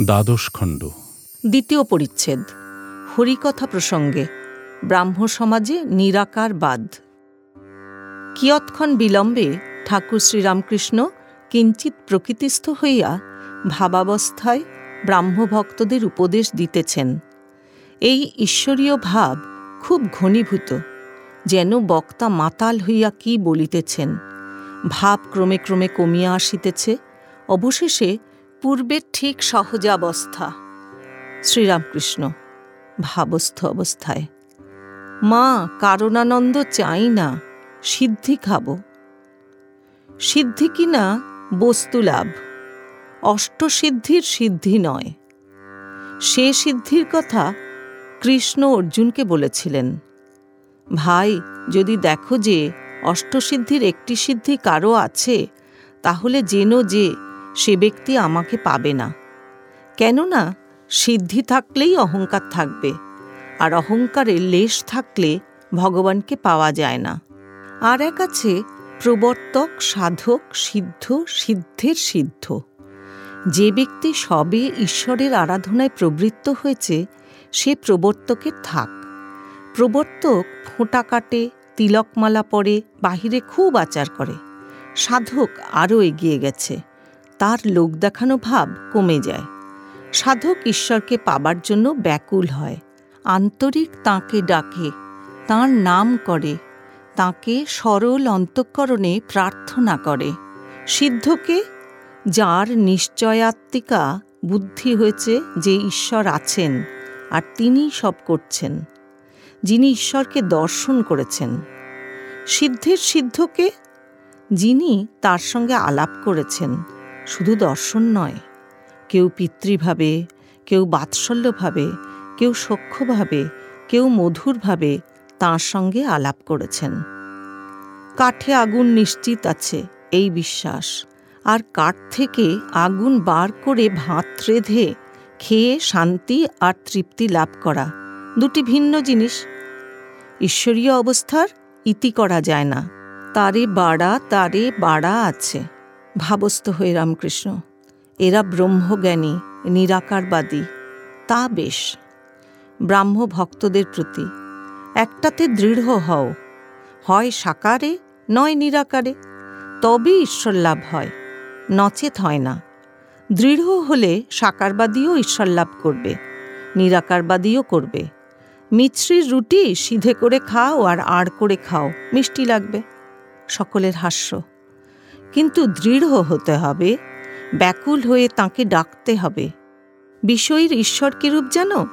দ্বাদশ খণ্ড। দ্বিতীয় পরিচ্ছেদ। হরিকথা প্রসঙ্গে, ব্রাহ্ম সমাজে নিরাকারবাদ কিয়ৎক্ষণ বিলম্বে ঠাকুর শ্রীরামকৃষ্ণ কিঞ্চিত প্রকৃতিস্থ হইয়া ভাবাবস্থায় ব্রাহ্মভক্তদের উপদেশ দিতেছেন। এই ঈশ্বরীয় ভাব খুব ঘনীভূত, যেন বক্তা মাতাল হইয়া কি বলিতেছেন, ভাব ক্রমে ক্রমে কমিয়া আসিতেছে, অবশেষে পূর্বের ঠিক সহজাবস্থা শ্রীরামকৃষ্ণ, ভাবস্থ অবস্থায়, মা, কারণানন্দ চাই না, সিদ্ধি খাব। সিদ্ধি কিনা বস্তু লাভ। অষ্টসিদ্ধির সিদ্ধি নয়। সে সিদ্ধির কথা কৃষ্ণ অর্জুনকে বলেছিলেন। ভাই, যদি দেখো যে অষ্টসিদ্ধির একটি সিদ্ধি কারও আছে, তাহলে জেনো যে সে ব্যক্তি আমাকে পাবে না। কেননা সিদ্ধি থাকলেই অহংকার থাকবে, আর অহংকারের লেশ থাকলে ভগবানকে পাওয়া যায় না। আর এক আছে প্রবর্তক, সাধক, সিদ্ধ, সিদ্ধের সিদ্ধ। যে ব্যক্তি সবে ঈশ্বরের আরাধনায় প্রবৃত্ত হয়েছে, সে প্রবর্তকের থাক। প্রবর্তক ফোঁটা কাটে, তিলকমালা পরে, বাহিরে খুব আচার করে। সাধক আরও এগিয়ে গেছে। তার লোক দেখানো ভাব কমে যায়। সাধক ঈশ্বরকে পাবার জন্য ব্যাকুল হয়। আন্তরিক তাকে ডাকে, তার নাম করে, তাকে সরল অন্তঃকরণে প্রার্থনা করে। সিদ্ধকে, যার নিশ্চয়াত্মিকা বুদ্ধি হয়েছে যে ঈশ্বর আছেন আর তিনি সব করছেন, যিনি ঈশ্বরকে দর্শন করেছেন। সিদ্ধের সিদ্ধকে, যিনি তার সঙ্গে আলাপ করেছেন। শুধু দর্শন নয়, কেউ পিতৃভাবে, কেউ বাৎসল্যভাবে, কেউ সখ্যভাবে, কেউ মধুরভাবে তাঁর সঙ্গে আলাপ করেছেন। কাঠে আগুন নিশ্চিত আছে, এই বিশ্বাস। আর কাঠ থেকে আগুন বার করে ভাত রেঁধে খেয়ে শান্তি আর তৃপ্তি লাভ করা দুটি ভিন্ন জিনিস। ঈশ্বরীয় অবস্থার ইতি করা যায় না। তারে বাড়া তারে বাড়া আছে। ভাবস্থ হয়ে রামকৃষ্ণ, এরা ব্রহ্মজ্ঞানী, নিরাকারবাদী, তা বেশ। ব্রাহ্ম ভক্তদের প্রতি একটাতে দৃঢ় হও। হয় সাকারে, নয় নিরাকারে। তবে ঈশ্বর লাভ হয়, নচেত হয় না। দৃঢ় হলে সাকারবাদীও ঈশ্বর লাভ করবে, নিরাকারবাদীও করবে। মিছরির রুটি সিধে করে খাও আর আড় করে খাও, মিষ্টি লাগবে। সকলের হাস্য কিন্তু দৃঢ় হতে হবে, ব্যাকুল হয়ে তাকে ডাকতে হবে। বিষয়ীর ঈশ্বর কিরূপ জানো?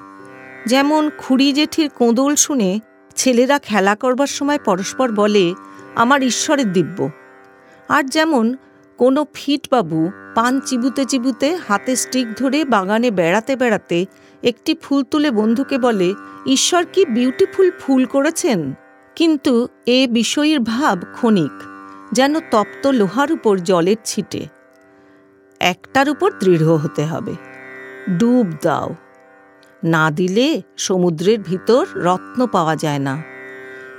যেমন খুড়ি জেঠির কোঁদল শুনে ছেলেরা খেলা করবার সময় পরস্পর বলে, আমার ঈশ্বরের দিব্য। আর যেমন কোনো ফিটবাবু পান চিবুতে চিবুতে হাতে স্টিক ধরে বাগানে বেড়াতে বেড়াতে একটি ফুল তুলে বন্ধুকে বলে, ঈশ্বর কি বিউটিফুল ফুল করেছেন? কিন্তু এ বিষয়ীর ভাব ক্ষণিক। যেন তপ্ত লোহার উপর জলের ছিটে। একটার উপর দৃঢ় হতে হবে। ডুব দাও। না দিলে সমুদ্রের ভিতর রত্ন পাওয়া যায় না।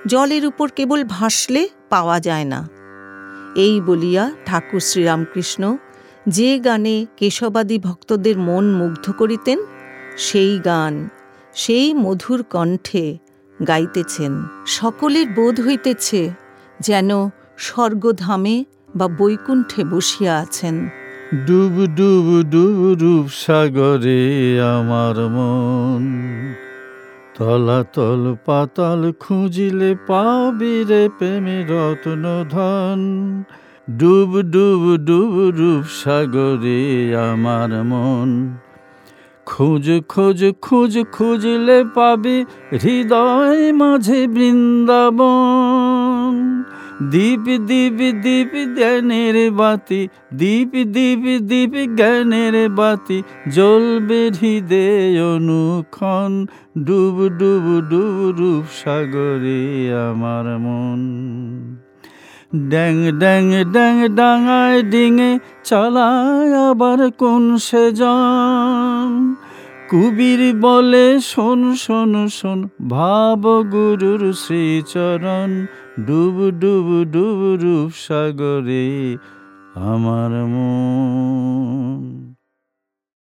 জলের উপর কেবল ভাসলে পাওয়া যায় না। এই বলিয়া ঠাকুর শ্রীরামকৃষ্ণ যে গানে কেশবাদী ভক্তদের মন মুগ্ধ করিতেন, সেই গান, সেই মধুর কণ্ঠে গাইতেছেন। সকলের বোধ হইতেছে যেন স্বর্গধামে বা বৈকুণ্ঠে বসিয়া আছেন। ডুব ডুব ডুব রূপ সাগরে আমার মন। তলাতল পাতাল খুঁজিলে পাবি রে প্রেমে রত্ন ধন ডুব ডুব ডুব রূপ সাগরে আমার মন। খোঁজ খোঁজ খোঁজ খুঁজলে পাবি হৃদয় মাঝে বৃন্দাবন। দীপ দীপ দীপ জ্ঞানের বাতি, দীপ দীপ দীপ জ্ঞানের বাতি, জ্বলবে হৃদয় অনুক্ষণ, ডুব ডুব ডুব রূপ সাগরে আমার মন। ড্যাং ড্যাং ড্যাং ডাঙায় ডিঙে চালায় আবার কোন সেজন। কুবির বলে, শোন শোন শোন ভাব গুরুর শ্রীচরণ, ডুব ডুব ডুব রূপ সাগরে আমার মন।